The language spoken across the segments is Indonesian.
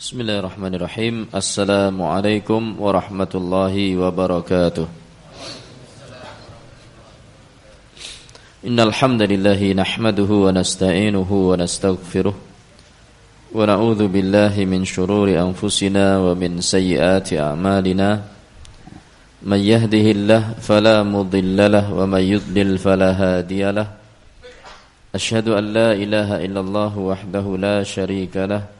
Bismillahirrahmanirrahim Assalamualaikum warahmatullahi wabarakatuh Innal hamdalillahi nahmaduhu wa nasta'inuhu wa nastaghfiruh wa na'udzu billahi min shururi anfusina wa min sayyiati a'malina man yahdihillahu fala mudilla lahu wa man yudlil fala hadiya lahu Ashhadu an la ilaha illallah wahdahu la sharika lahu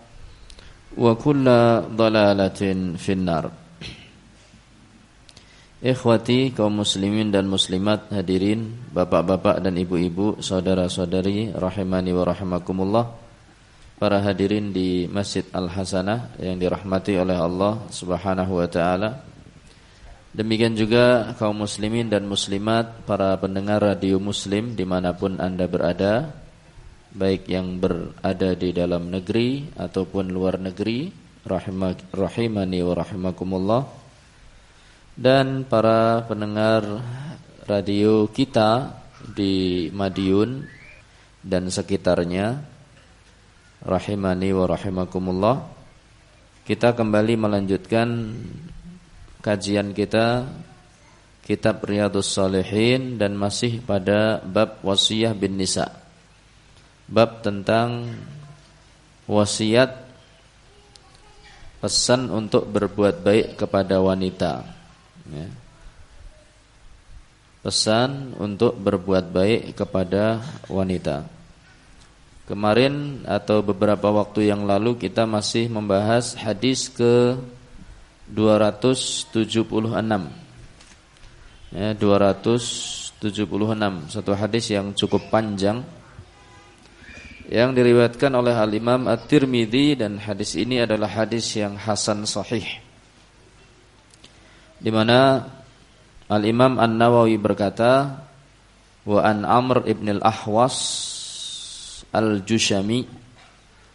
wa kulla dalalatin finnar. Ikhwati kaum muslimin dan muslimat hadirin Bapak-bapak dan ibu-ibu Saudara-saudari Rahimani wa rahimakumullah. Para hadirin di Masjid Al-Hasanah Yang dirahmati oleh Allah subhanahu wa ta'ala. Demikian juga kaum muslimin dan muslimat Para pendengar radio muslim Di mana pun anda berada baik yang berada di dalam negeri ataupun luar negeri rahimani wa rahimakumullah. Dan para pendengar radio kita di Madiun dan sekitarnya rahimani wa rahimakumullah kita kembali melanjutkan kajian kita kitab Riyadhus Shalihin dan masih pada bab wasiyah bin nisa' bab tentang wasiat pesan untuk berbuat baik kepada wanita. Ya. pesan untuk berbuat baik kepada wanita. Kemarin atau beberapa waktu yang lalu kita masih membahas hadis ke 276 ya 276 satu hadis yang cukup panjang yang diriwayatkan oleh Al-Imam At-Tirmidzi dan hadis ini adalah hadis yang hasan sahih. Di mana Al-Imam An-Nawawi berkata, "Wa an Amr ibn al-Ahwas al-Jushami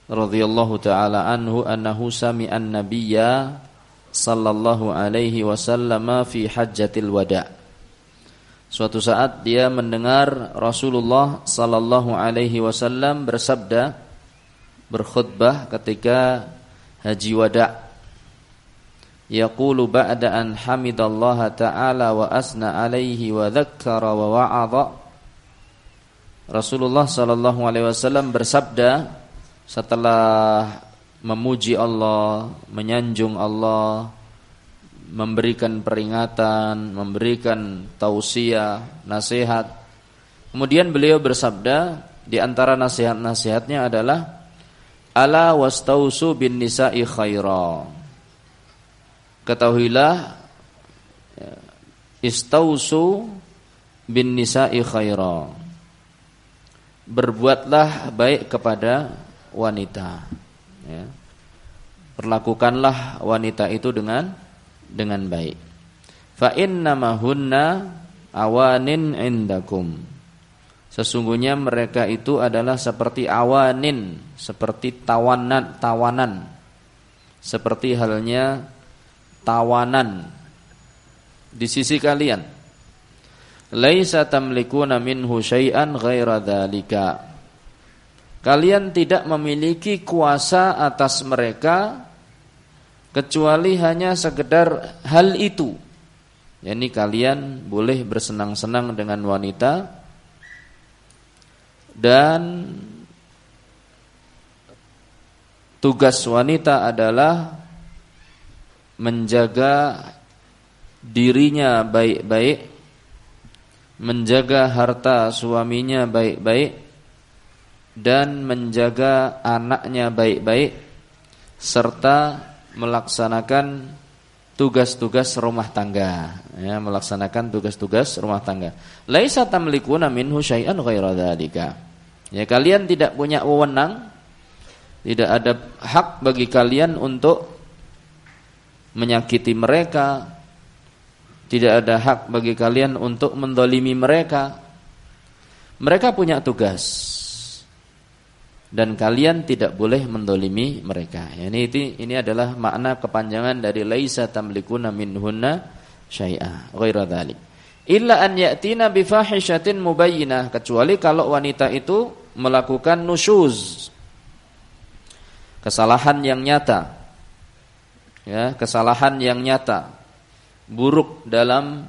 radhiyallahu taala anhu annahu sami'a an-nabiyya sallallahu alaihi wasallam fi hajjatil wada'." Suatu saat dia mendengar Rasulullah sallallahu alaihi wasallam bersabda berkhutbah ketika haji wada. Yaqulu ba'da an hamidallaha ta'ala wa asna alaihi wa dzakkara wa wa'adha. Rasulullah sallallahu alaihi wasallam bersabda setelah memuji Allah, menyanjung Allah, memberikan peringatan, memberikan tausiah, nasihat. Kemudian beliau bersabda, di antara nasihat-nasihatnya adalah ala wastausu bin nisa'i khaira. Ketahuilah ya, istausu bin nisa'i khaira. Berbuatlah baik kepada wanita. Ya. Perlakukanlah wanita itu dengan dengan baik. Fa innamahunna awanin indakum. Sesungguhnya mereka itu adalah seperti awanin, seperti tawanan, tawanan. Seperti halnya tawanan di sisi kalian. Laisa tamlikuna minhu syai'an ghaira dzalika. Kalian tidak memiliki kuasa atas mereka kecuali hanya sekedar hal itu. Yani kalian boleh bersenang-senang dengan wanita dan tugas wanita adalah menjaga dirinya baik-baik menjaga harta suaminya baik-baik dan menjaga anaknya baik-baik serta melaksanakan tugas-tugas rumah tangga. Ya melaksanakan tugas-tugas rumah tangga. Laisa tamlikuna minhu syai'an ghaira dzalika ya kalian tidak punya wewenang tidak ada hak bagi kalian untuk menyakiti mereka tidak ada hak bagi kalian untuk mendolimi mereka. Mereka punya tugas dan kalian tidak boleh mendolimi mereka. Ini itu ini adalah makna kepanjangan dari laisa tamlikuna minhunna syai'a ghaira dzalik. Illa an ya'tina bi fahishatin mubayyinah kecuali kalau wanita itu melakukan nusyuz. Kesalahan yang nyata. Ya, kesalahan yang nyata. Buruk dalam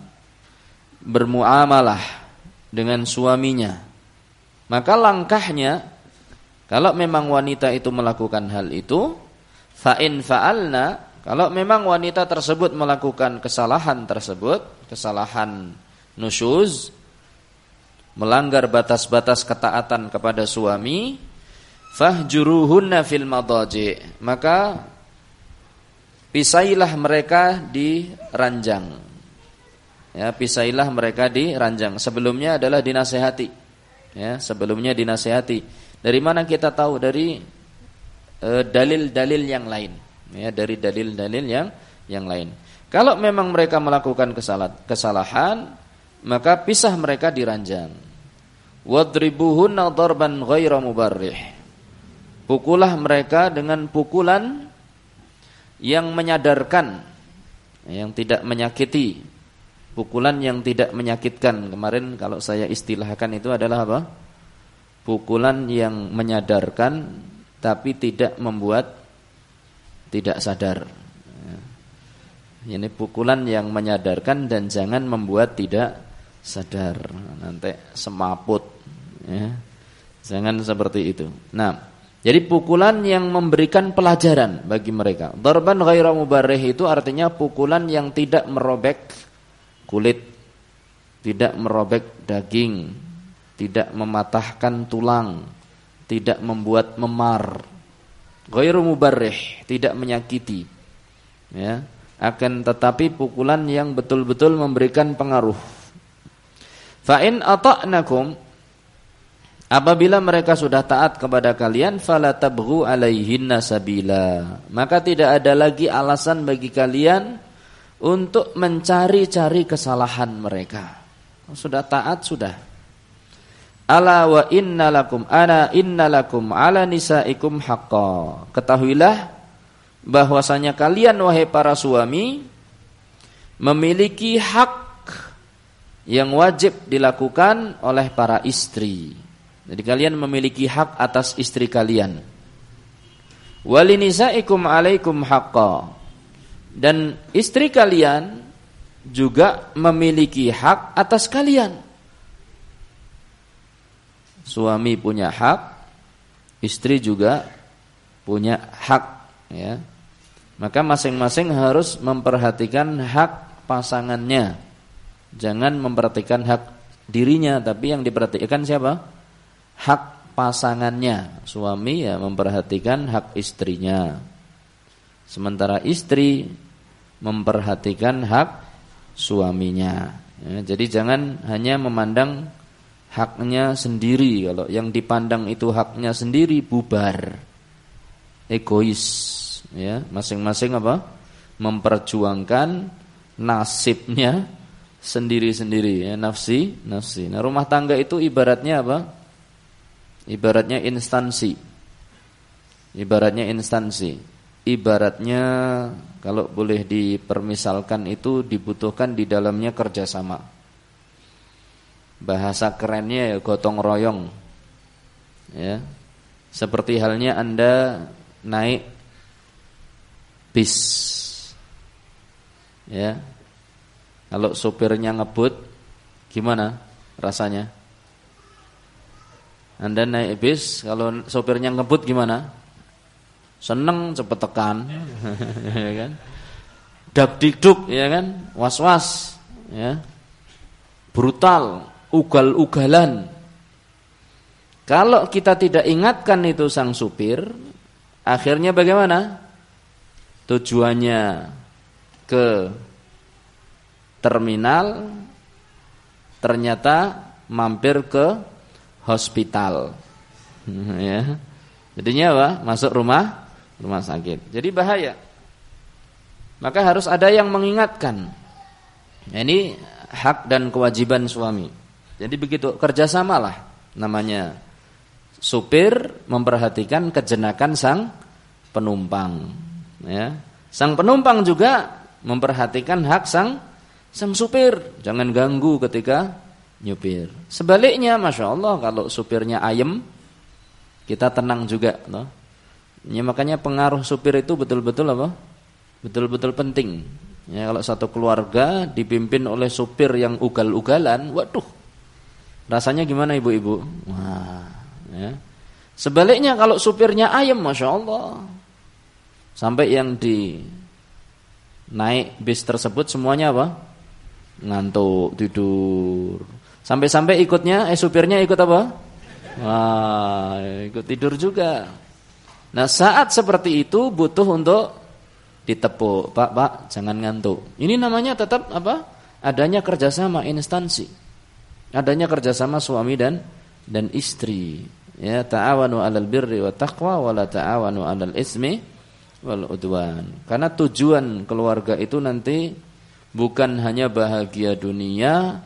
bermuamalah dengan suaminya. Maka langkahnya kalau memang wanita itu melakukan hal itu, fa'in fa'alna, kalau memang wanita tersebut melakukan kesalahan tersebut, kesalahan nusyuz, melanggar batas-batas ketaatan kepada suami, fahjuruhunna fil madaji, maka pisailah mereka di ranjang. Ya, pisailah mereka di ranjang. Sebelumnya adalah dinasehati. Ya, sebelumnya dinasehati dari mana kita tahu dari eh, dalil-dalil uh, yang lain, ya dari dalil-dalil yang yang lain. Kalau memang mereka melakukan kesalahan, kesalahan maka pisah mereka di ranjang. Wadribuhunna darban ghaira mubarrih. Pukulah mereka dengan pukulan yang menyadarkan, yang tidak menyakiti. Pukulan yang tidak menyakitkan. Kemarin kalau saya istilahkan itu adalah apa? Pukulan yang menyadarkan tapi tidak membuat tidak sadar. Ini pukulan yang menyadarkan dan jangan membuat tidak sadar. Nanti semaput. Ya. Jangan seperti itu. Nah, jadi pukulan yang memberikan pelajaran bagi mereka. Darban ghaira mubarrih itu artinya pukulan yang tidak merobek kulit, tidak merobek daging, tidak mematahkan tulang, tidak membuat memar. Ghairu mubarrih, tidak menyakiti. Ya, akan tetapi pukulan yang betul-betul memberikan pengaruh. Fa in ata'nakum Apabila mereka sudah taat kepada kalian fala tabghu alaihinna sabila maka tidak ada lagi alasan bagi kalian untuk mencari-cari kesalahan mereka. Sudah taat sudah. Ala wa inna lakum ana inna lakum ala nisaikum haqqa. Ketahuilah bahwasanya kalian wahai para suami memiliki hak yang wajib dilakukan oleh para istri. Jadi kalian memiliki hak atas istri kalian. Walinisaikum alaikum haqqa. Dan istri kalian juga memiliki hak atas kalian. Suami punya hak, istri juga punya hak, ya. Maka masing-masing harus memperhatikan hak pasangannya. Jangan memperhatikan hak dirinya, tapi yang diperhatikan siapa? Hak pasangannya. Suami ya memperhatikan hak istrinya. Sementara istri memperhatikan hak suaminya. Ya, jadi jangan hanya memandang haknya sendiri. Kalau yang dipandang itu haknya sendiri bubar. Egois. Ya masing-masing apa? Memperjuangkan nasibnya sendiri-sendiri. Ya nafsi nafsi. Nah rumah tangga itu ibaratnya apa? Ibaratnya instansi. Ibaratnya instansi. Ibaratnya kalau boleh dipermisalkan itu dibutuhkan di dalamnya kerjasama bahasa kerennya ya gotong royong. Ya. Seperti halnya anda naik bis. Ya. Kalau sopirnya ngebut gimana rasanya? Anda naik bis kalau sopirnya ngebut gimana? Seneng cepet tekan. Ya kan? Dikduk ya kan? Was was ya. Brutal ugal-ugalan. Kalau kita tidak ingatkan itu sang supir, akhirnya bagaimana? Tujuannya ke terminal, ternyata mampir ke hospital. ya. Jadinya apa? Masuk rumah rumah sakit. Jadi bahaya. Maka harus ada yang mengingatkan. Ini hak dan kewajiban suami. Jadi begitu kerjasamalah namanya supir memperhatikan kejenakan sang penumpang. Ya. Sang penumpang juga memperhatikan hak sang sang supir. Jangan ganggu ketika nyupir. Sebaliknya, masya Allah kalau supirnya ayem, kita tenang juga. No? Ya, makanya pengaruh supir itu betul-betul apa? Betul-betul penting. Ya, kalau satu keluarga dipimpin oleh supir yang ugal-ugalan, waduh, rasanya gimana ibu-ibu? Wah, ya. Sebaliknya kalau supirnya ayam, masya Allah, sampai yang di naik bis tersebut semuanya apa? Ngantuk, tidur. Sampai-sampai ikutnya, eh supirnya ikut apa? Wah, ikut tidur juga. Nah, saat seperti itu butuh untuk ditepuk, Pak, Pak, jangan ngantuk. Ini namanya tetap apa? Adanya kerjasama instansi, adanya kerjasama suami dan dan istri. Ya, ta'awanu 'alal birri wa taqwa wa la ta'awanu 'alal ismi wal udwan. Karena tujuan keluarga itu nanti bukan hanya bahagia dunia,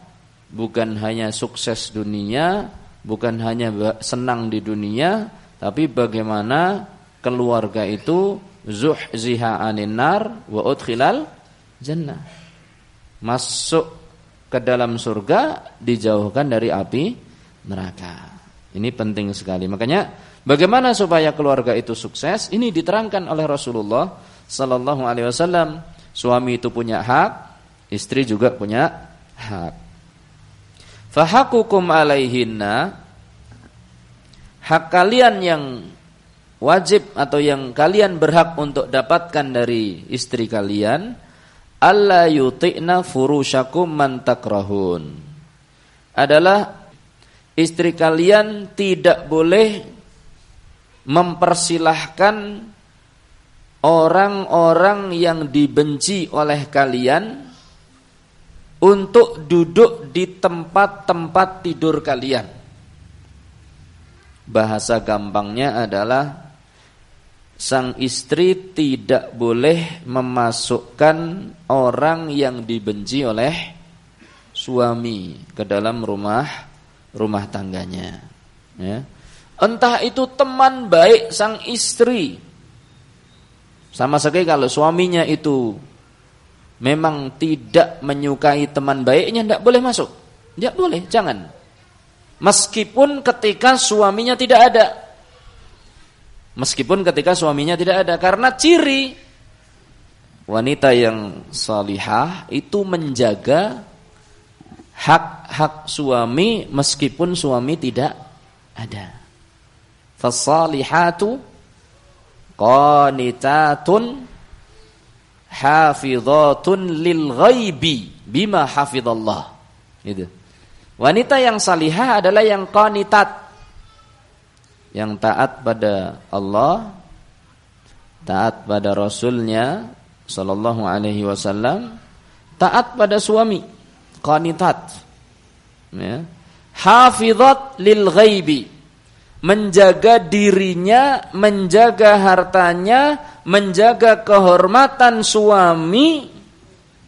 bukan hanya sukses dunia, bukan hanya senang di dunia, tapi bagaimana keluarga itu zuhziha anin nar wa udkhilal jannah. Masuk ke dalam surga dijauhkan dari api neraka. Ini penting sekali. Makanya bagaimana supaya keluarga itu sukses? Ini diterangkan oleh Rasulullah sallallahu alaihi wasallam. Suami itu punya hak, istri juga punya hak. Fahakukum alaihinna hak kalian yang wajib atau yang kalian berhak untuk dapatkan dari istri kalian alla yuti'na furushakum man takrahun adalah istri kalian tidak boleh mempersilahkan orang-orang yang dibenci oleh kalian untuk duduk di tempat-tempat tidur kalian. Bahasa gampangnya adalah sang istri tidak boleh memasukkan orang yang dibenci oleh suami ke dalam rumah rumah tangganya. Ya. entah itu teman baik sang istri. Sama sekali kalau suaminya itu memang tidak menyukai teman baiknya tidak boleh masuk. Tidak boleh jangan. Meskipun ketika suaminya tidak ada Meskipun ketika suaminya tidak ada karena ciri wanita yang salihah itu menjaga hak-hak suami meskipun suami tidak ada. Fasalihatu qanitatun hafizatun lil ghaibi bima hafizallah. Itu. Wanita yang salihah adalah yang qanitat yang taat pada Allah, taat pada Rasulnya Sallallahu Alaihi Wasallam, taat pada suami, qanitat, ya. hafizat lil ghaibi, menjaga dirinya, menjaga hartanya, menjaga kehormatan suami,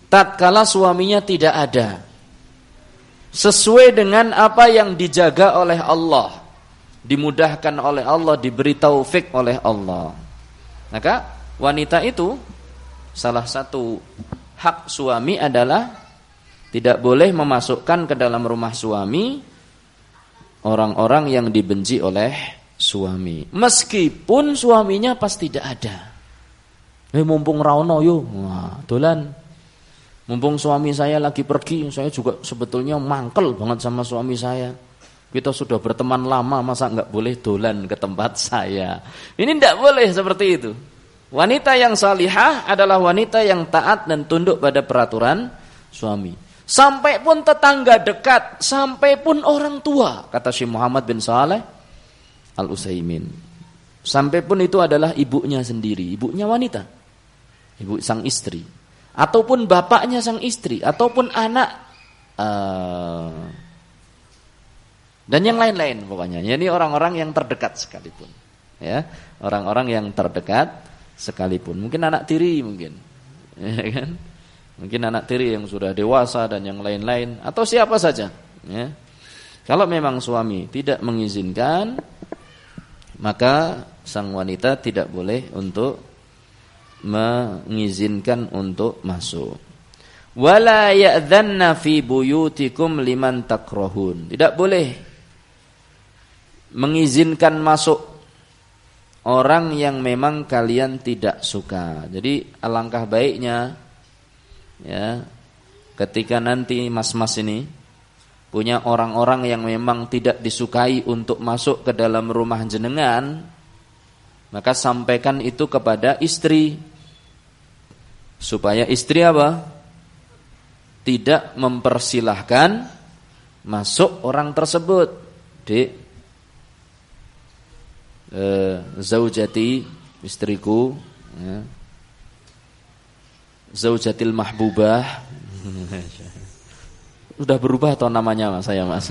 tatkala suaminya tidak ada, sesuai dengan apa yang dijaga oleh Allah dimudahkan oleh Allah, diberi taufik oleh Allah. Maka wanita itu salah satu hak suami adalah tidak boleh memasukkan ke dalam rumah suami orang-orang yang dibenci oleh suami. Meskipun suaminya pas tidak ada. Eh mumpung raono yo, wah dolan. Mumpung suami saya lagi pergi, saya juga sebetulnya mangkel banget sama suami saya kita sudah berteman lama, masa nggak boleh dolan ke tempat saya? Ini tidak boleh seperti itu. Wanita yang salihah adalah wanita yang taat dan tunduk pada peraturan suami. Sampai pun tetangga dekat, sampai pun orang tua, kata Syekh Muhammad bin Saleh Al-Utsaimin. Sampai pun itu adalah ibunya sendiri, ibunya wanita. Ibu sang istri ataupun bapaknya sang istri ataupun anak uh, dan yang lain-lain pokoknya. Ini orang-orang yang terdekat sekalipun. Ya, orang-orang yang terdekat sekalipun. Mungkin anak tiri mungkin. Ya kan? Mungkin anak tiri yang sudah dewasa dan yang lain-lain atau siapa saja, ya. Kalau memang suami tidak mengizinkan, maka sang wanita tidak boleh untuk mengizinkan untuk masuk. Wala ya'dhanna fi buyutikum liman takrahun. Tidak boleh mengizinkan masuk orang yang memang kalian tidak suka. Jadi alangkah baiknya ya ketika nanti mas-mas ini punya orang-orang yang memang tidak disukai untuk masuk ke dalam rumah jenengan maka sampaikan itu kepada istri. Supaya istri apa? Tidak mempersilahkan masuk orang tersebut. Di eh, zaujati istriku ya Zaujatil Mahbubah. Udah berubah atau namanya mas saya mas?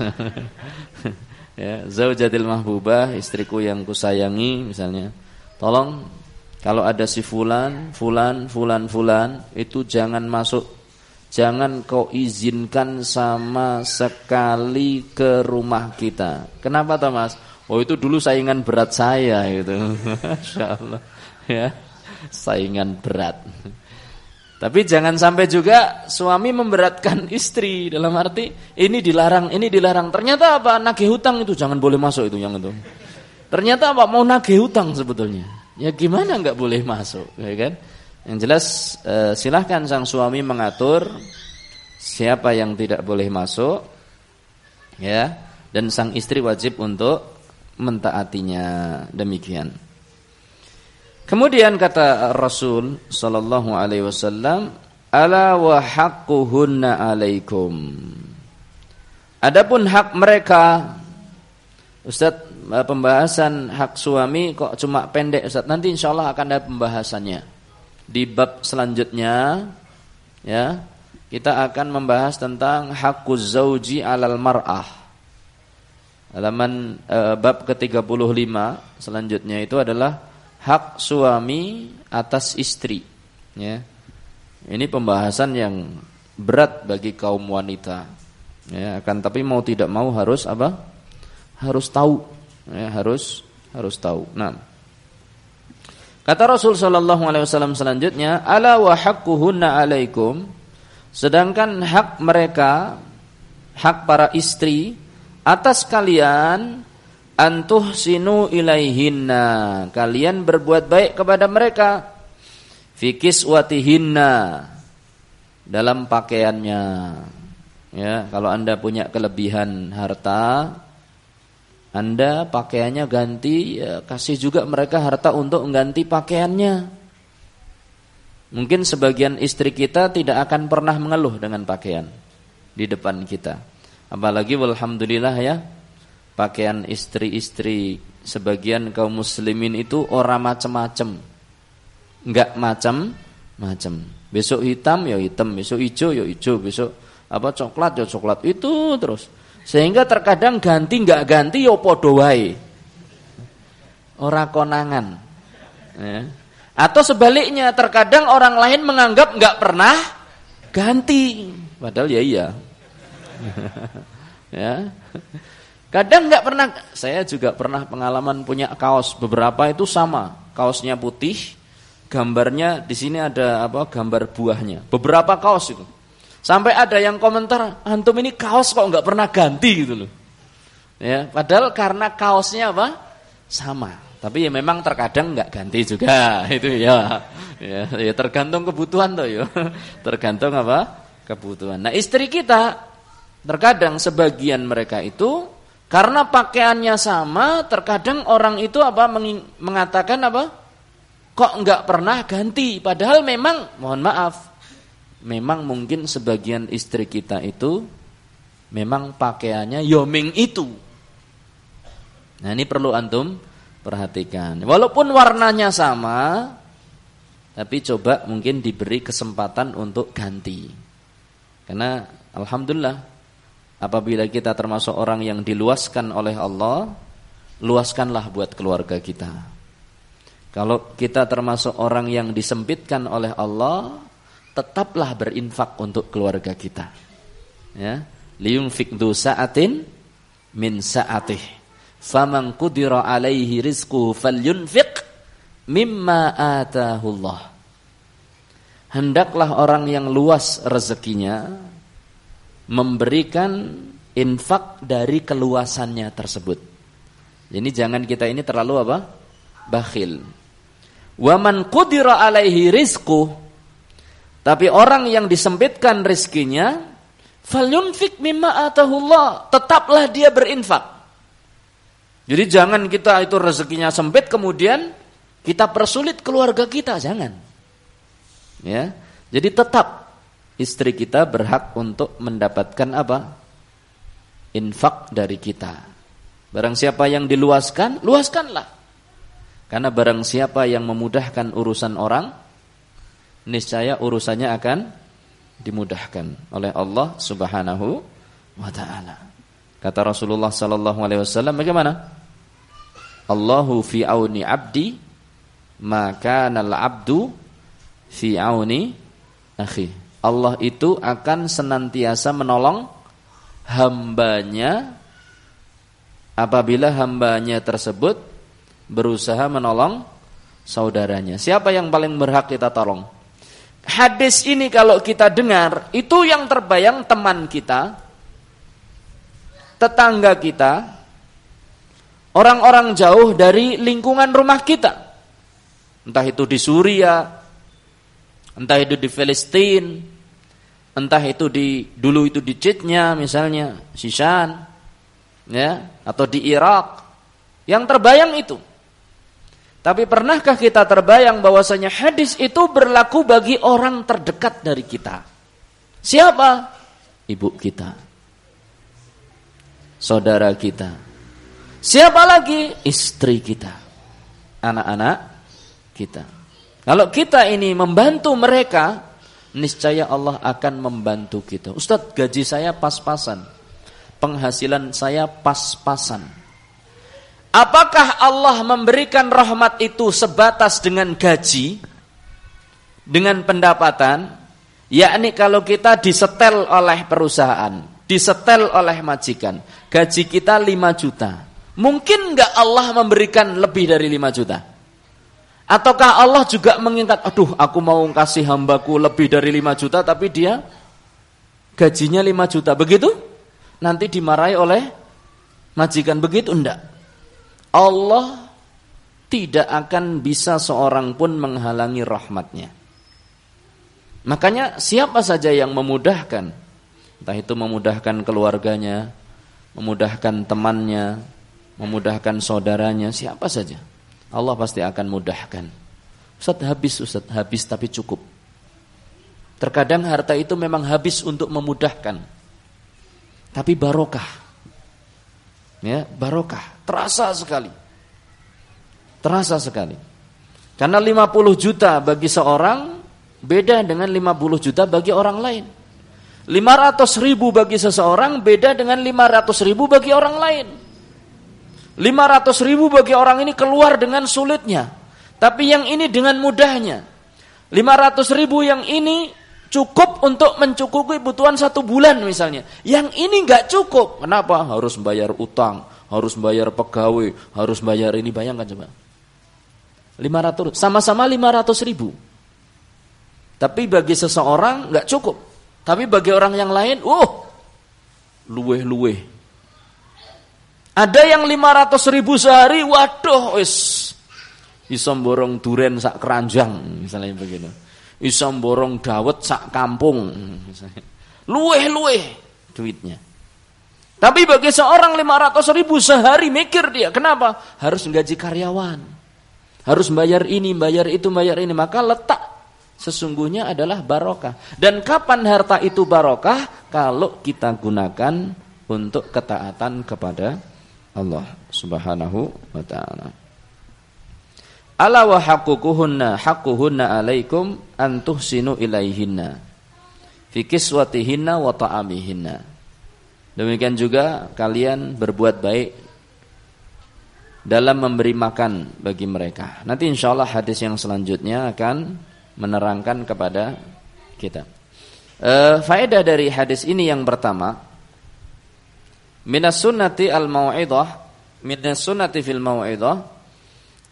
ya, Zaujatil Mahbubah, istriku yang kusayangi misalnya. Tolong kalau ada si fulan, fulan, fulan, fulan, itu jangan masuk. Jangan kau izinkan sama sekali ke rumah kita. Kenapa Thomas? Oh itu dulu saingan berat saya gitu. Masya. Ya, saingan berat. Tapi jangan sampai juga suami memberatkan istri dalam arti ini dilarang, ini dilarang. Ternyata apa? Nagih hutang itu jangan boleh masuk itu yang itu. Ternyata apa? Mau nagih hutang sebetulnya. Ya gimana nggak boleh masuk, ya kan? Yang jelas eh, silahkan sang suami mengatur siapa yang tidak boleh masuk, ya, dan sang istri wajib untuk mentaatinya demikian. Kemudian kata Rasul sallallahu alaihi wasallam, "Ala wa haqquhunna alaikum." Adapun hak mereka Ustaz pembahasan hak suami kok cuma pendek Ustaz. Nanti insyaallah akan ada pembahasannya. Di bab selanjutnya ya, kita akan membahas tentang hakuz zauji alal mar'ah. Halaman e, bab ke-35 selanjutnya itu adalah hak suami atas istri ya. Ini pembahasan yang berat bagi kaum wanita ya. Akan tapi mau tidak mau harus apa? Harus tahu ya harus harus tahu. Nah. Kata Rasul sallallahu alaihi wasallam selanjutnya ala wa haqquhunna alaikum. Sedangkan hak mereka hak para istri atas kalian antuh sinu ilaihinna. Kalian berbuat baik kepada mereka. Fikis watihinna dalam pakaiannya. Ya kalau anda punya kelebihan harta anda pakaiannya ganti ya, kasih juga mereka harta untuk mengganti pakaiannya. Mungkin sebagian istri kita tidak akan pernah mengeluh dengan pakaian di depan kita apalagi walhamdulillah ya pakaian istri-istri sebagian kaum muslimin itu orang macam-macam. Enggak macam-macam. Besok hitam ya hitam, besok hijau ya hijau, besok apa coklat ya coklat. Itu terus. Sehingga terkadang ganti enggak ganti ya padha wae. Ora konangan. Ya. Atau sebaliknya, terkadang orang lain menganggap enggak pernah ganti. Padahal ya iya. ya. Kadang nggak pernah, saya juga pernah pengalaman punya kaos beberapa itu sama, kaosnya putih, gambarnya di sini ada apa gambar buahnya, beberapa kaos itu. Sampai ada yang komentar, antum ini kaos kok nggak pernah ganti gitu loh. Ya, padahal karena kaosnya apa sama, tapi ya memang terkadang nggak ganti juga itu ya. ya. Ya tergantung kebutuhan tuh ya, tergantung apa kebutuhan. Nah istri kita terkadang sebagian mereka itu karena pakaiannya sama, terkadang orang itu apa mengatakan apa? Kok enggak pernah ganti? Padahal memang mohon maaf. memang mungkin sebagian istri kita itu memang pakaiannya yoming itu. Nah ini perlu antum perhatikan. Walaupun warnanya sama, tapi coba mungkin diberi kesempatan untuk ganti. Karena Alhamdulillah apabila kita termasuk orang yang diluaskan oleh Allah, luaskanlah buat keluarga kita. Kalau kita termasuk orang yang disempitkan oleh Allah, tetaplah berinfak untuk keluarga kita. Ya, liyunfik du sa'atin min sa'atih. Faman qudira alaihi rizquhu falyunfiq mimma atahu Allah. Hendaklah orang yang luas rezekinya memberikan infak dari keluasannya tersebut. Jadi jangan kita ini terlalu apa? Bakhil. Waman qudira alaihi rizquhu tapi orang yang disempitkan rezekinya, falyunfik mimma atahullah, tetaplah dia berinfak. Jadi jangan kita itu rezekinya sempit kemudian kita persulit keluarga kita, jangan. Ya. Jadi tetap istri kita berhak untuk mendapatkan apa? Infak dari kita. Barang siapa yang diluaskan, luaskanlah. Karena barang siapa yang memudahkan urusan orang, niscaya urusannya akan dimudahkan oleh Allah Subhanahu wa taala. Kata Rasulullah sallallahu alaihi wasallam bagaimana? Allahu fi auni abdi maka nal abdu fi auni akhi. Allah itu akan senantiasa menolong hambanya apabila hambanya tersebut berusaha menolong saudaranya. Siapa yang paling berhak kita tolong? hadis ini kalau kita dengar, itu yang terbayang teman kita, tetangga kita, orang-orang jauh dari lingkungan rumah kita. Entah itu di Suria, entah itu di Palestina, entah itu di dulu itu di Chechnya misalnya, Sishan, ya, atau di Irak. Yang terbayang itu. Tapi pernahkah kita terbayang bahwasanya hadis itu berlaku bagi orang terdekat dari kita? Siapa? Ibu kita. Saudara kita. Siapa lagi? Istri kita. Anak-anak kita. Kalau kita ini membantu mereka, niscaya Allah akan membantu kita. Ustadz, gaji saya pas-pasan. Penghasilan saya pas-pasan Apakah Allah memberikan rahmat itu sebatas dengan gaji? Dengan pendapatan? Yakni kalau kita disetel oleh perusahaan, disetel oleh majikan, gaji kita 5 juta. Mungkin nggak Allah memberikan lebih dari 5 juta? Ataukah Allah juga mengingat, aduh aku mau kasih hambaku lebih dari 5 juta tapi dia gajinya 5 juta. Begitu? Nanti dimarahi oleh majikan. Begitu enggak? Allah tidak akan bisa seorang pun menghalangi rahmatnya. Makanya siapa saja yang memudahkan, entah itu memudahkan keluarganya, memudahkan temannya, memudahkan saudaranya, siapa saja. Allah pasti akan mudahkan. Ustaz habis, Ustaz habis tapi cukup. Terkadang harta itu memang habis untuk memudahkan. Tapi barokah. Ya, barokah, terasa sekali. Terasa sekali. Karena 50 juta bagi seorang beda dengan 50 juta bagi orang lain. 500 ribu bagi seseorang beda dengan 500 ribu bagi orang lain. 500 ribu bagi orang ini keluar dengan sulitnya. Tapi yang ini dengan mudahnya. 500 ribu yang ini cukup untuk mencukupi kebutuhan satu bulan misalnya. Yang ini nggak cukup. Kenapa? Harus bayar utang, harus bayar pegawai, harus bayar ini. Bayangkan coba. 500, sama-sama 500 ribu. Tapi bagi seseorang nggak cukup. Tapi bagi orang yang lain, uh, luwe-luwe. Ada yang 500 ribu sehari, waduh, wis. Isom borong duren sak keranjang, misalnya begitu bisa borong dawet sak kampung luweh-luweh duitnya. Tapi bagi seorang 500 ribu sehari mikir dia kenapa? Harus gaji karyawan. Harus bayar ini bayar itu bayar ini. Maka letak sesungguhnya adalah barokah. Dan kapan harta itu barokah? Kalau kita gunakan untuk ketaatan kepada Allah Subhanahu wa taala. Ala wa haqquhunna haqquhunna alaikum an tuhsinu ilaihinna fi kiswatihinna wa ta'amihinna. Demikian juga kalian berbuat baik dalam memberi makan bagi mereka. Nanti insya Allah hadis yang selanjutnya akan menerangkan kepada kita. E, faedah dari hadis ini yang pertama, minas sunnati al mau'idah, minas sunnati fil mau'idah,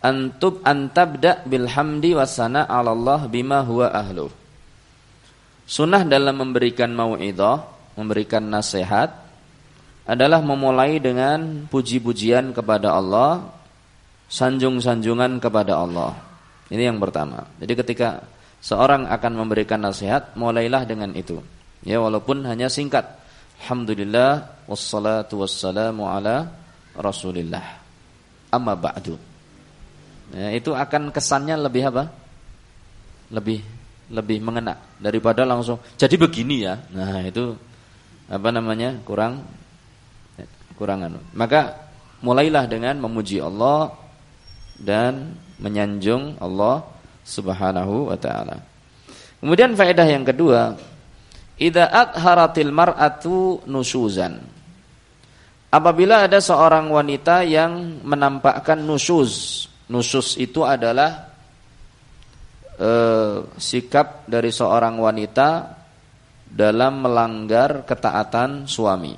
antub antabda bilhamdi wasana ala Allah bima huwa ahlu. Sunnah dalam memberikan mau'idah, memberikan nasihat, adalah memulai dengan puji-pujian kepada Allah, sanjung-sanjungan kepada Allah. Ini yang pertama. Jadi ketika seorang akan memberikan nasihat, mulailah dengan itu. Ya walaupun hanya singkat. Alhamdulillah wassalatu wassalamu ala Rasulillah. Amma ba'du. Ya, itu akan kesannya lebih apa? Lebih lebih mengena daripada langsung jadi begini ya. Nah, itu apa namanya? kurang kurangan. Maka mulailah dengan memuji Allah dan menyanjung Allah Subhanahu wa taala. Kemudian faedah yang kedua, idza atharatil mar'atu nusuzan. Apabila ada seorang wanita yang menampakkan nusyuz. Nusyuz itu adalah eh, sikap dari seorang wanita dalam melanggar ketaatan suami.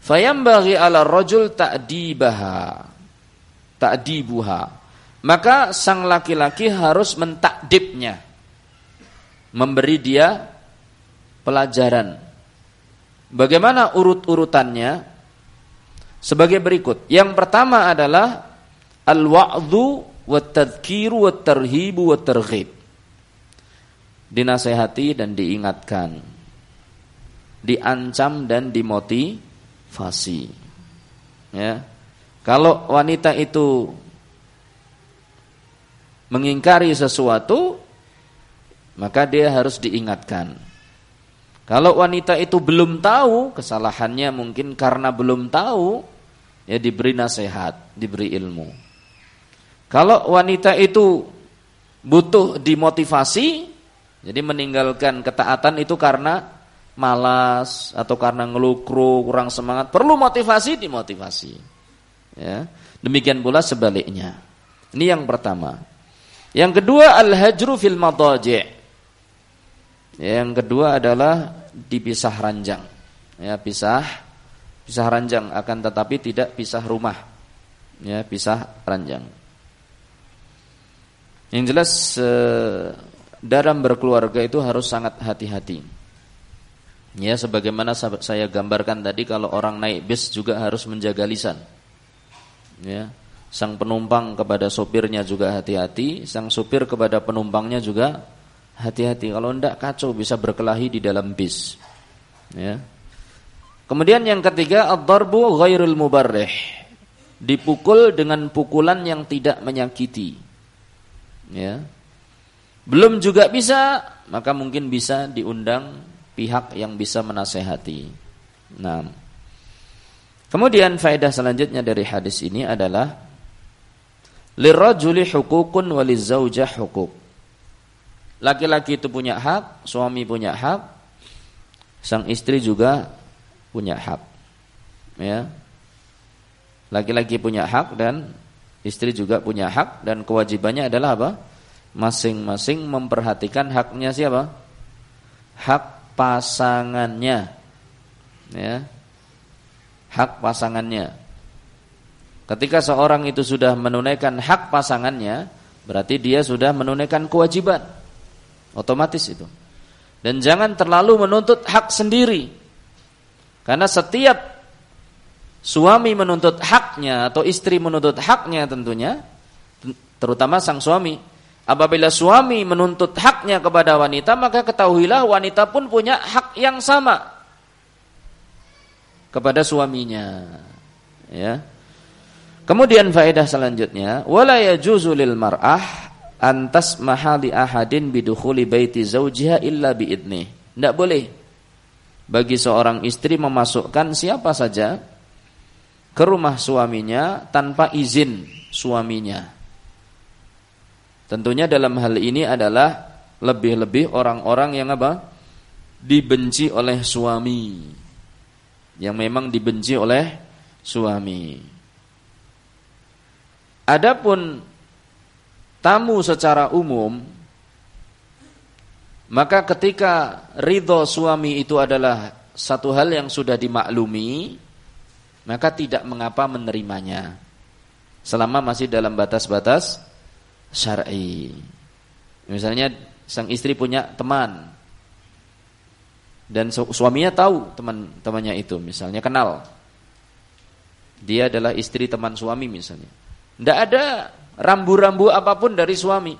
Fayambaghi ala rajul ta'dibaha. Ta'dibuha. Maka sang laki-laki harus mentakdibnya. Memberi dia pelajaran. Bagaimana urut-urutannya? Sebagai berikut. Yang pertama adalah al-wa'dhu wa tadhkiru wa tarhibu wa targhib. Dinasehati dan diingatkan. Diancam dan dimoti fasi. Ya. Kalau wanita itu mengingkari sesuatu, maka dia harus diingatkan. Kalau wanita itu belum tahu kesalahannya mungkin karena belum tahu, ya diberi nasihat, diberi ilmu. Kalau wanita itu butuh dimotivasi, jadi meninggalkan ketaatan itu karena malas atau karena ngelukru, kurang semangat, perlu motivasi dimotivasi. Ya. Demikian pula sebaliknya. Ini yang pertama. Yang kedua al-hajru fil madaji'. Yang kedua adalah dipisah ranjang. Ya, pisah pisah ranjang akan tetapi tidak pisah rumah. Ya, pisah ranjang. Yang jelas eh, dalam berkeluarga itu harus sangat hati-hati. Ya sebagaimana saya gambarkan tadi kalau orang naik bis juga harus menjaga lisan. Ya. Sang penumpang kepada sopirnya juga hati-hati, sang sopir kepada penumpangnya juga hati-hati. Kalau tidak kacau bisa berkelahi di dalam bis. Ya. Kemudian yang ketiga ad-darbu ghairul mubarrih. Dipukul dengan pukulan yang tidak menyakiti. Ya. Belum juga bisa, maka mungkin bisa diundang pihak yang bisa menasehati. Nah, kemudian faedah selanjutnya dari hadis ini adalah lirajuli hukukun walizaujah hukuk. Laki-laki itu punya hak, suami punya hak, sang istri juga punya hak. Ya. Laki-laki punya hak dan istri juga punya hak dan kewajibannya adalah apa? Masing-masing memperhatikan haknya siapa? Hak pasangannya. Ya. Hak pasangannya. Ketika seorang itu sudah menunaikan hak pasangannya, berarti dia sudah menunaikan kewajiban. Otomatis itu. Dan jangan terlalu menuntut hak sendiri. Karena setiap suami menuntut haknya atau istri menuntut haknya tentunya, terutama sang suami, Apabila suami menuntut haknya kepada wanita, maka ketahuilah wanita pun punya hak yang sama kepada suaminya. Ya. Kemudian faedah selanjutnya, wala yajuzu mar'ah antas mahali ahadin bidukhuli baiti zaujiha illa biidni. Tidak boleh bagi seorang istri memasukkan siapa saja ke rumah suaminya tanpa izin suaminya. Tentunya dalam hal ini adalah lebih-lebih orang-orang yang apa? dibenci oleh suami. Yang memang dibenci oleh suami. Adapun tamu secara umum maka ketika ridho suami itu adalah satu hal yang sudah dimaklumi maka tidak mengapa menerimanya selama masih dalam batas-batas syar'i. Misalnya sang istri punya teman dan suaminya tahu teman-temannya itu, misalnya kenal. Dia adalah istri teman suami misalnya. Tidak ada rambu-rambu apa pun dari suami.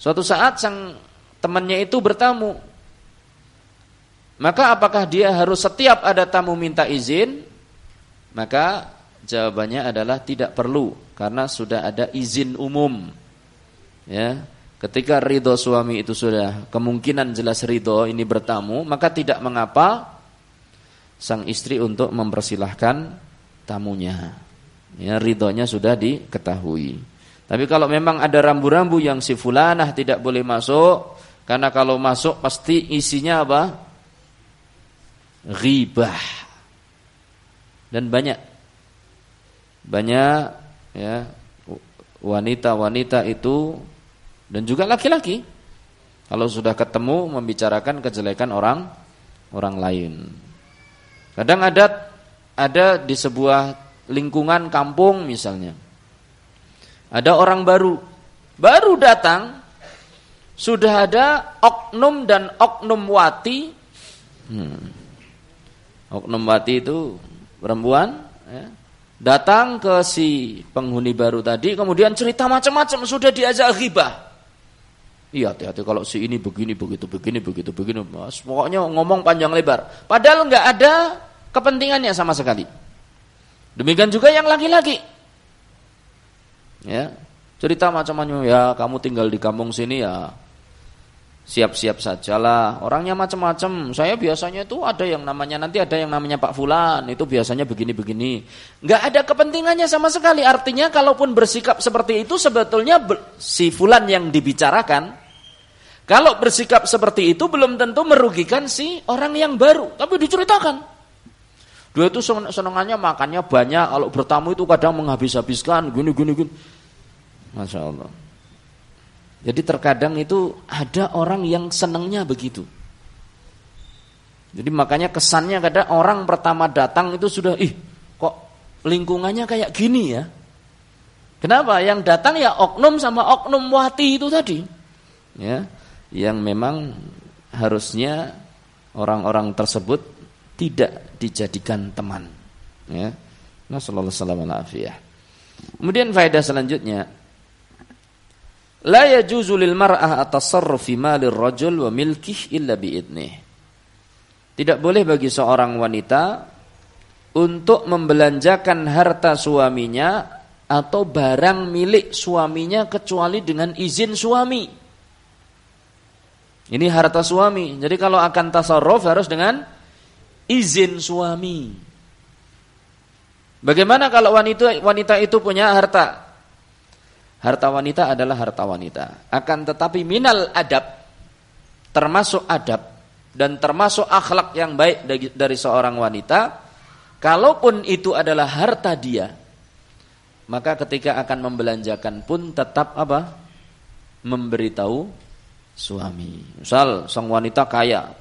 Suatu saat sang temannya itu bertamu. Maka apakah dia harus setiap ada tamu minta izin? Maka jawabannya adalah tidak perlu karena sudah ada izin umum. Ya, ketika ridho suami itu sudah kemungkinan jelas ridho ini bertamu, maka tidak mengapa sang istri untuk mempersilahkan tamunya. Ya, ridhonya sudah diketahui. Tapi kalau memang ada rambu-rambu yang si fulanah tidak boleh masuk, karena kalau masuk pasti isinya apa? Ghibah. Dan banyak banyak ya wanita-wanita itu dan juga laki-laki kalau sudah ketemu membicarakan kejelekan orang orang lain. Kadang ada ada di sebuah lingkungan kampung misalnya. Ada orang baru, baru datang, sudah ada oknum dan oknum wati. Hmm. Oknum wati itu perempuan, ya, datang ke si penghuni baru tadi, kemudian cerita macam-macam, sudah diajak ghibah. Iya hati-hati kalau si ini begini begitu begini begitu begini mas pokoknya ngomong panjang lebar. Padahal nggak ada kepentingannya sama sekali. Demikian juga yang laki-laki. Ya, cerita macam-macam ya, kamu tinggal di kampung sini ya siap-siap sajalah. Orangnya macam-macam. Saya biasanya itu ada yang namanya nanti ada yang namanya Pak Fulan, itu biasanya begini-begini. Enggak ada kepentingannya sama sekali. Artinya kalaupun bersikap seperti itu sebetulnya si Fulan yang dibicarakan kalau bersikap seperti itu belum tentu merugikan si orang yang baru, tapi diceritakan. Dia itu senangannya makannya banyak, kalau bertamu itu kadang menghabis-habiskan, gini gini gini. Masya Allah. Jadi terkadang itu ada orang yang senangnya begitu. Jadi makanya kesannya kadang orang pertama datang itu sudah ih kok lingkungannya kayak gini ya. Kenapa? Yang datang ya oknum sama oknum wati itu tadi. Ya, yang memang harusnya orang-orang tersebut tidak dijadikan teman. Ya. Nasallallahu alaihi Kemudian faedah selanjutnya La yajuzu lil mar'ah at-tasarruf fi malir rajul wa milkih illa biidnih. Tidak boleh bagi seorang wanita untuk membelanjakan harta suaminya atau barang milik suaminya kecuali dengan izin suami. Ini harta suami. Jadi kalau akan tasarruf harus dengan izin suami. Bagaimana kalau wanita wanita itu punya harta? Harta wanita adalah harta wanita. Akan tetapi minal adab termasuk adab dan termasuk akhlak yang baik dari, dari seorang wanita, kalaupun itu adalah harta dia, maka ketika akan membelanjakan pun tetap apa? Memberitahu suami. Misal sang wanita kaya,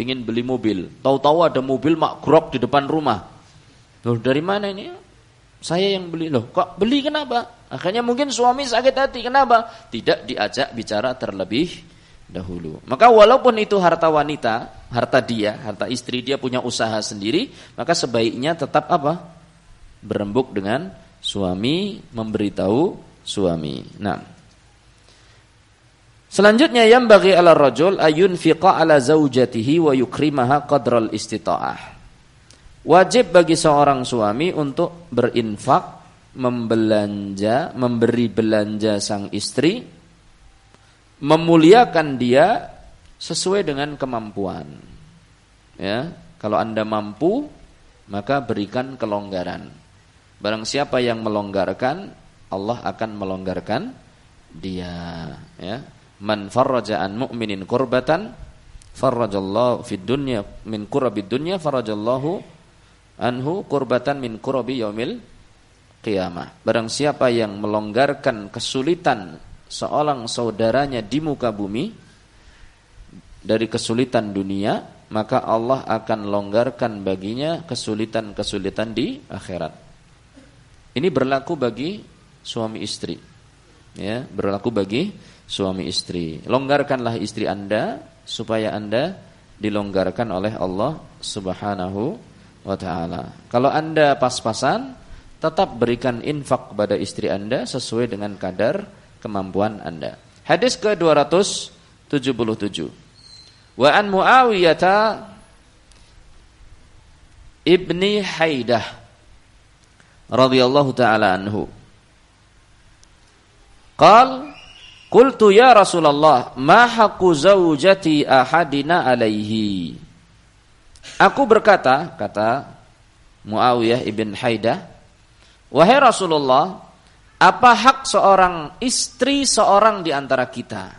ingin beli mobil. Tahu-tahu ada mobil mak grok di depan rumah. Loh dari mana ini? Saya yang beli. Loh kok beli kenapa? Akhirnya mungkin suami sakit hati. Kenapa? Tidak diajak bicara terlebih dahulu. Maka walaupun itu harta wanita, harta dia, harta istri dia punya usaha sendiri, maka sebaiknya tetap apa? Berembuk dengan suami, memberitahu suami. Nah, Selanjutnya yang bagi ala rajul ayun fiqa ala zaujatihi wa yukrimaha qadral istita'ah. Wajib bagi seorang suami untuk berinfak, membelanja, memberi belanja sang istri memuliakan dia sesuai dengan kemampuan. Ya, kalau Anda mampu, maka berikan kelonggaran. Barang siapa yang melonggarkan, Allah akan melonggarkan dia, ya. Man farraja an mu'minin kurbatan farrajallahu fid dunya min kurabid dunya farrajallahu anhu kurbatan min kurabi yaumil qiyamah. Barang siapa yang melonggarkan kesulitan seorang saudaranya di muka bumi dari kesulitan dunia, maka Allah akan longgarkan baginya kesulitan-kesulitan di akhirat. Ini berlaku bagi suami istri. Ya, berlaku bagi suami istri. Longgarkanlah istri Anda supaya Anda dilonggarkan oleh Allah Subhanahu wa taala. Kalau Anda pas-pasan, tetap berikan infak kepada istri Anda sesuai dengan kadar kemampuan Anda. Hadis ke-277. Wa an Muawiyah ibni Haidah radhiyallahu taala anhu. Qal Qultu ya Rasulullah ma zaujati ahadina alaihi Aku berkata kata Muawiyah ibn Haidah Wahai Rasulullah apa hak seorang istri seorang di antara kita?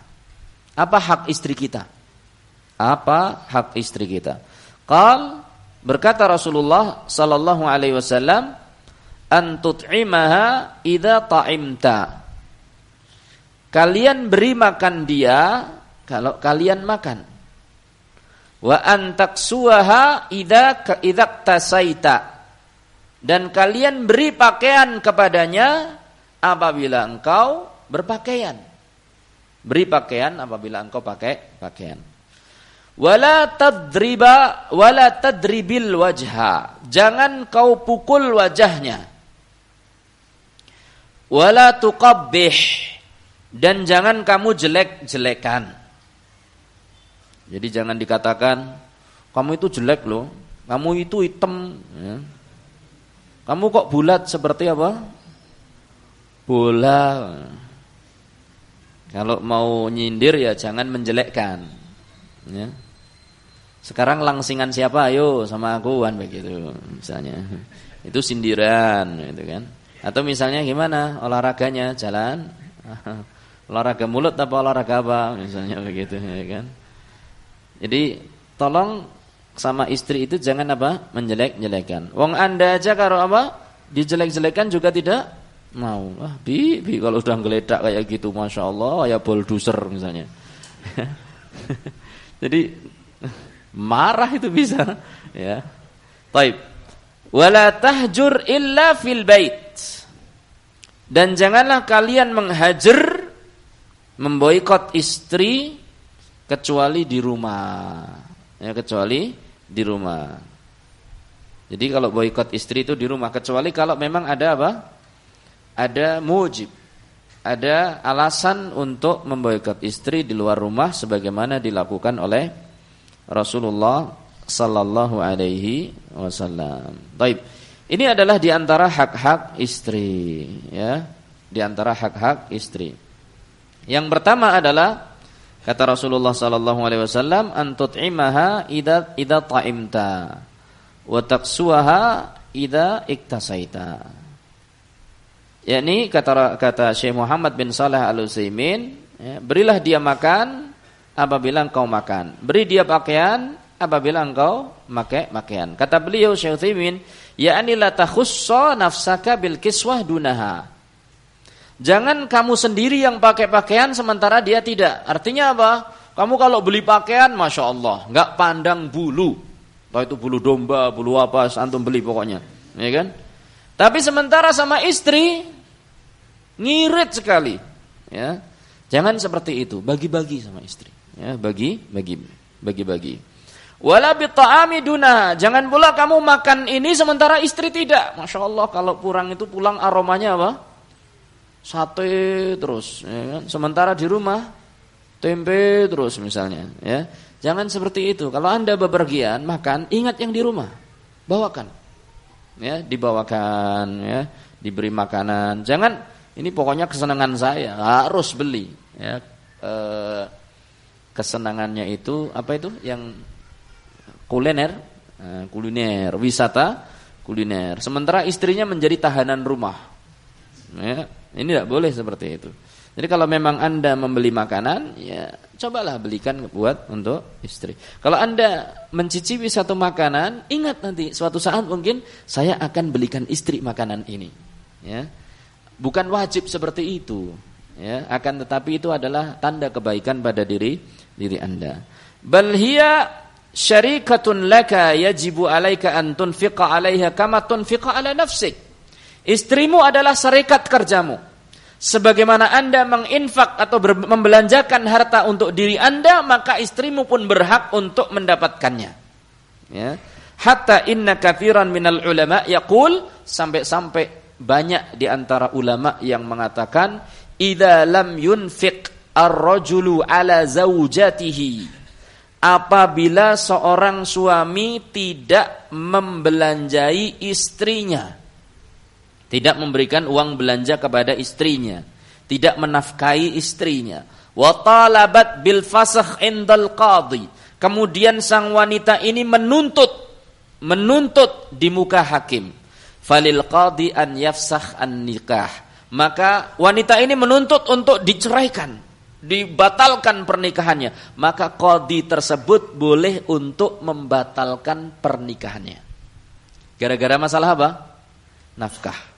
Apa hak istri kita? Apa hak istri kita? Qal berkata Rasulullah sallallahu alaihi wasallam an tut'imaha idza ta'imta. Kalian beri makan dia kalau kalian makan. Wa an taksuha idza idza tasaita. Dan kalian beri pakaian kepadanya apabila engkau berpakaian. Beri pakaian apabila engkau pakai pakaian. Wala tadriba wala tadribil wajha. Jangan kau pukul wajahnya. Wala tuqabbih dan jangan kamu jelek-jelekan. Jadi jangan dikatakan kamu itu jelek loh, kamu itu hitam. Ya. Kamu kok bulat seperti apa? bola. Kalau mau nyindir ya jangan menjelekkan. Ya. Sekarang langsingan siapa? Ayo sama aku kan begitu misalnya. Itu sindiran gitu kan. Atau misalnya gimana olahraganya jalan olahraga mulut apa olahraga apa misalnya begitu ya kan. Jadi tolong sama istri itu jangan apa? Menjelek-jelekan. Wong Anda aja kalau apa? Dijelek-jelekan juga tidak mau. Ah bi, bi kalau udah geledak kayak gitu masya Allah ya bulldozer misalnya. Jadi marah itu bisa ya. Taib. Wala tahjur illa fil bait. Dan janganlah kalian menghajar memboikot istri kecuali di rumah ya kecuali di rumah jadi kalau boikot istri itu di rumah kecuali kalau memang ada apa ada mujib, ada alasan untuk memboikot istri di luar rumah sebagaimana dilakukan oleh Rasulullah sallallahu alaihi wasallam. Baik. Ini adalah di antara hak-hak istri, ya. Di antara hak-hak istri. Yang pertama adalah kata Rasulullah sallallahu alaihi wasallam antut'imaha idza idza ta'imta wa taqsuha idza iktasaita. Yakni kata kata Syekh Muhammad bin Saleh Al Utsaimin ya, berilah dia makan apabila engkau makan. Beri dia pakaian apabila engkau pakai pakaian. Kata beliau Syekh Utsaimin yakni la takhussa nafsaka bil kiswah dunaha jangan kamu sendiri yang pakai pakaian sementara dia tidak. Artinya apa? Kamu kalau beli pakaian masya Allah nggak pandang bulu. Entah itu bulu domba bulu apa antum beli pokoknya. Ya kan? Tapi sementara sama istri ngirit sekali, ya. Jangan seperti itu, bagi-bagi sama istri, ya, bagi bagi bagi-bagi. Wala ta'ami duna, jangan pula kamu makan ini sementara istri tidak. Masya Allah kalau pulang itu pulang aromanya apa? Sate terus, ya kan? Sementara di rumah tempe terus misalnya, ya. Jangan seperti itu. Kalau Anda bepergian makan, ingat yang di rumah. Bawakan ya dibawakan ya diberi makanan jangan ini pokoknya kesenangan saya harus beli ya eh, kesenangannya itu apa itu yang kuliner, eh, kuliner, wisata, kuliner. Sementara istrinya menjadi tahanan rumah. Ya, ini tidak boleh seperti itu. Jadi kalau memang Anda membeli makanan, ya cobalah belikan buat untuk istri. Kalau Anda mencicipi satu makanan, ingat nanti suatu saat mungkin saya akan belikan istri makanan ini. Ya. Bukan wajib seperti itu. Ya, akan tetapi itu adalah tanda kebaikan pada diri diri Anda. Bal hiya syarikatun laka yajibu alaika an tunfiqa 'alaiha kama tunfiqa 'ala nafsik. Istrimu adalah serikat kerjamu Sebagaimana Anda menginfak atau membelanjakan harta untuk diri Anda, maka istrimu pun berhak untuk mendapatkannya. Ya. Hatta inna kathiran minal ulama yaqul sampai-sampai banyak di antara ulama yang mengatakan idza lam yunfiq ar-rajulu ala zaujatihi apabila seorang suami tidak membelanjai istrinya tidak memberikan uang belanja kepada istrinya, tidak menafkahi istrinya. Wa talabat bil fasakh indal qadhi. Kemudian sang wanita ini menuntut menuntut di muka hakim. Falil qadhi an yafsakh an nikah. Maka wanita ini menuntut untuk diceraikan, dibatalkan pernikahannya. Maka qadhi tersebut boleh untuk membatalkan pernikahannya. Gara-gara masalah apa? Nafkah.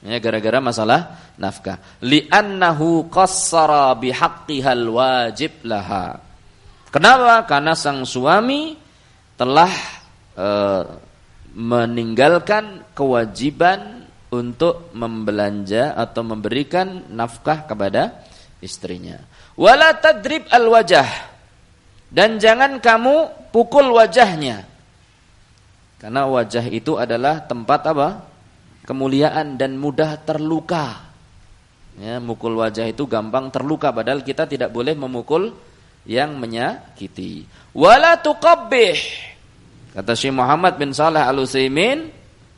Ya gara-gara masalah nafkah. Li'annahu qassara bihaqqihal wajib laha. Kenapa? Karena sang suami telah e, meninggalkan kewajiban untuk membelanja atau memberikan nafkah kepada istrinya. Wala tadrib al wajah. Dan jangan kamu pukul wajahnya. Karena wajah itu adalah tempat apa? Kemuliaan dan mudah terluka. Ya, mukul wajah itu gampang terluka padahal kita tidak boleh memukul yang menyakiti. Wala tuqabbih. Kata Syekh Muhammad bin Saleh Al-Utsaimin,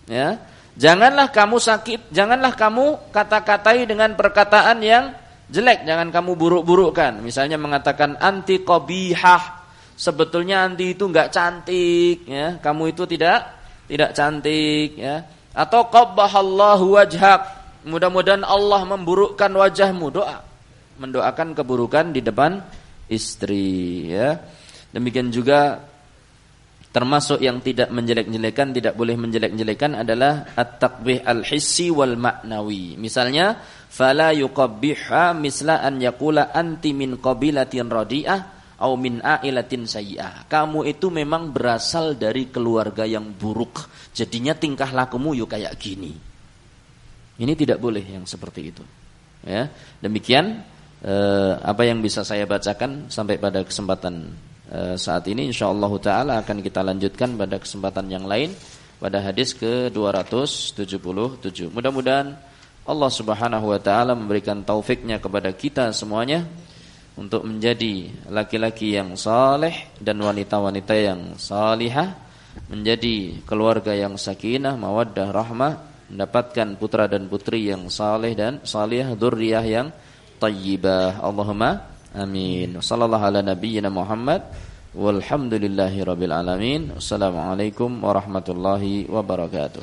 ya, janganlah kamu sakit, janganlah kamu kata-katai dengan perkataan yang jelek, jangan kamu buruk-burukkan. Misalnya mengatakan anti qabihah. Sebetulnya anti itu enggak cantik, ya. Kamu itu tidak tidak cantik, ya atau qabbahallahu wajhak. Mudah-mudahan Allah memburukkan wajahmu. Doa. Mendoakan keburukan di depan istri ya. Demikian juga termasuk yang tidak menjelek-jelekan, tidak boleh menjelek-jelekan adalah at-taqbih al-hissi wal ma'nawi. Misalnya, fala yuqabbihha misla an yaqula anti min qabilatin radi'ah au min ailatin sayyi'ah. Kamu itu memang berasal dari keluarga yang buruk Jadinya tingkah lakumu yuk kayak gini. Ini tidak boleh yang seperti itu. Ya, demikian eh, apa yang bisa saya bacakan sampai pada kesempatan eh, saat ini insyaallah taala akan kita lanjutkan pada kesempatan yang lain pada hadis ke-277. Mudah-mudahan Allah Subhanahu wa taala memberikan taufiknya kepada kita semuanya untuk menjadi laki-laki yang saleh dan wanita-wanita yang salihah menjadi keluarga yang sakinah, mawaddah, rahmah, mendapatkan putra dan putri yang saleh dan salihah, dzurriyyah yang thayyibah. Allahumma amin. Sallallahu ala nabiyyina Muhammad walhamdulillahi rabbil alamin. Assalamualaikum warahmatullahi wabarakatuh.